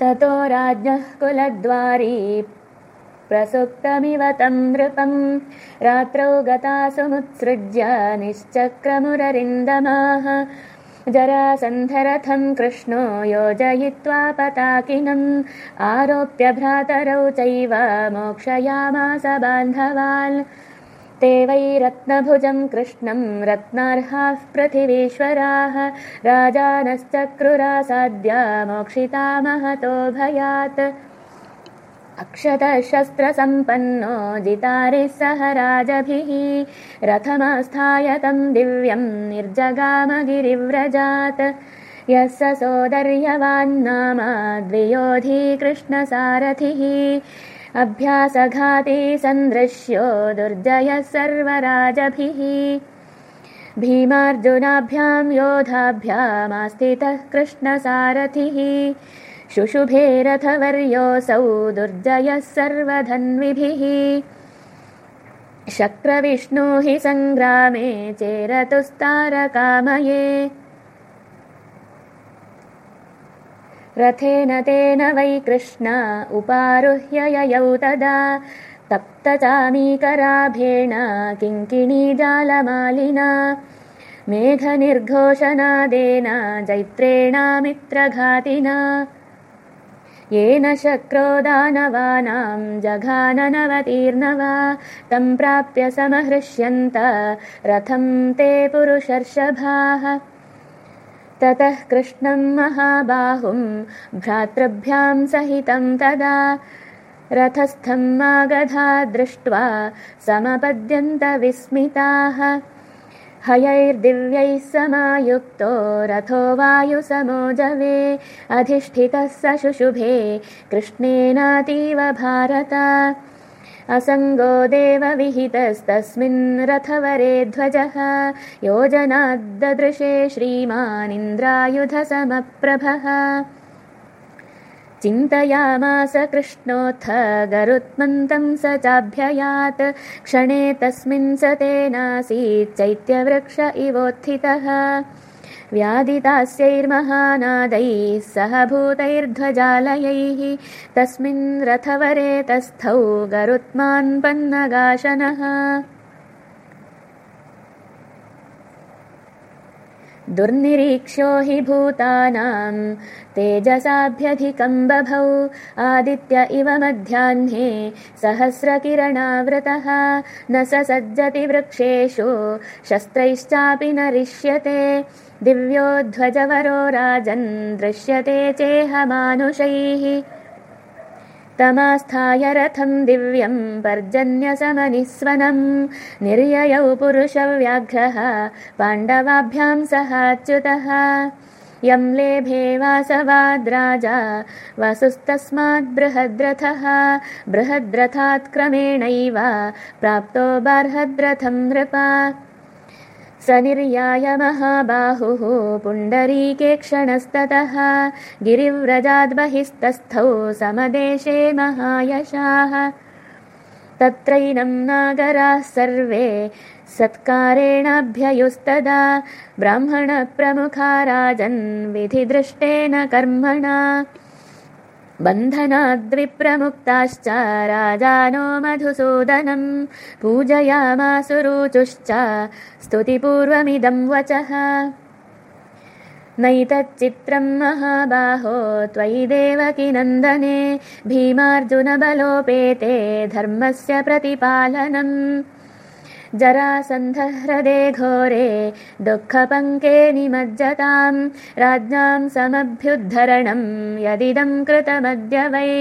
ततो राज्ञः कुलद्वारी। प्रसुप्तमिव तं नृपम्। रात्रौ गता समुत्सृज्य निश्चक्रमुररिन्दमाः। जरासन्धरथं कृष्णो योजयित्वा पताकिनम्। आरोप्य भ्रातरौ चैव मोक्षयामास बान्धवान् ते वै रत्नभुजं कृष्णं रत्नार्हाः पृथिवीश्वराः राजानश्चक्रुरासाद्य मोक्षिता महतो भयात्। अक्षतशस्त्रसम्पन्नो जितारिः सह राजभिः रथमास्थाय तं दिव्यं निर्जगामगिरिव्रजात्। यः सोदर्यवान्नाम द्वियोधी कृष्णसारथिः अभ्यासघाती सन्दृश्यो दुर्जयः सर्वराजभिः। भीमार्जुनाभ्यां योधाभ्यामास्थितः कृष्णसारथिः। शुशुभे रथवर्योऽसौ दुर्जयः सर्वधन्विभिः। शक्रविष्णो हि सङ्ग्रामे चेरतुस्तारकामये रथेन तेन वै कृष्ण उपारुह्य ययौ तदा। तप्तचामीकराभेण किङ्किणीजालमालिना। मेघनिर्घोषनादेन जैत्रेणामित्रघातिना। येन शक्रो दानवानां जघाननवतीर्नवा तं प्राप्य समहृष्यन्त रथं ते पुरुषर्षभाः ततः कृष्णं महाबाहुं भ्रातृभ्यां सहितं तदा रथस्थं मागधा दृष्ट्वा समपद्यन्तविस्मिताः। हयैर्दिव्यैः समायुक्तो रथो वायुसमोजवे अधिष्ठितः स शुशुभे कृष्णेनातीव भारत असङ्गो देवविहितस्तस्मिन् रथवरे ध्वजः। योजनाद्ददृशे श्रीमानिन्द्रायुधसमप्रभः। चिन्तयामास कृष्णोऽथ गरुत्मन्तं स चाभ्ययात्। क्षणे तस्मिन् स तेनासीत् चैत्यवृक्ष इवोत्थितः व्यादितास्यैर्महानादैः सह भूतैर्ध्वजालयैः तस्मिन् रथवरे तस्थौ गरुत्मान्पन्नगाशनः दुर्निरीक्ष्यो हि भूतानां तेजसाभ्यधिकं बभौ आदित्य इव मध्याह्ने सहस्रकिरणावृतः न स सज्जति वृक्षेषु शस्त्रैश्चापि न रिष्यते दिव्योध्वजवरो राजन् दृश्यते चेह मानुषैः तमास्थाय रथं दिव्यं पर्जन्यसमनिस्वनं निर्ययौ पुरुषव्याघ्रः पाण्डवाभ्यां सहाच्युतः। यं लेभे वासवाद्राजा वसुस्तस्मात् बृहद्रथः। बृहद्रथात् क्रमेणैव प्राप्तो बार्हद्रथं नृपा स निर्याय महाबाहुः पुण्डरीके क्षणस्ततः गिरिव्रजाद्बहिस्तस्थौ समदेशे महायशाः। तत्रैनं नागराः सर्वे सत्कारेणाभ्ययुस्तदा ब्राह्मणप्रमुखा राजन् विधिदृष्टेन कर्मणा बन्धनाद्विप्रमुक्ताश्च राजानो मधुसूदनं पूजयामासुरुचुश्च स्तुतिपूर्वमिदं वचः। नैतच्चित्रं महाबाहो त्वयि देवकिनन्दने भीमार्जुनबलोपेते धर्मस्य प्रतिपालनम् जरासन्धह्रदे घोरे दुःखपङ्के निमज्जतां राज्ञां समभ्युद्धरणं यदिदं कृतमद्य वै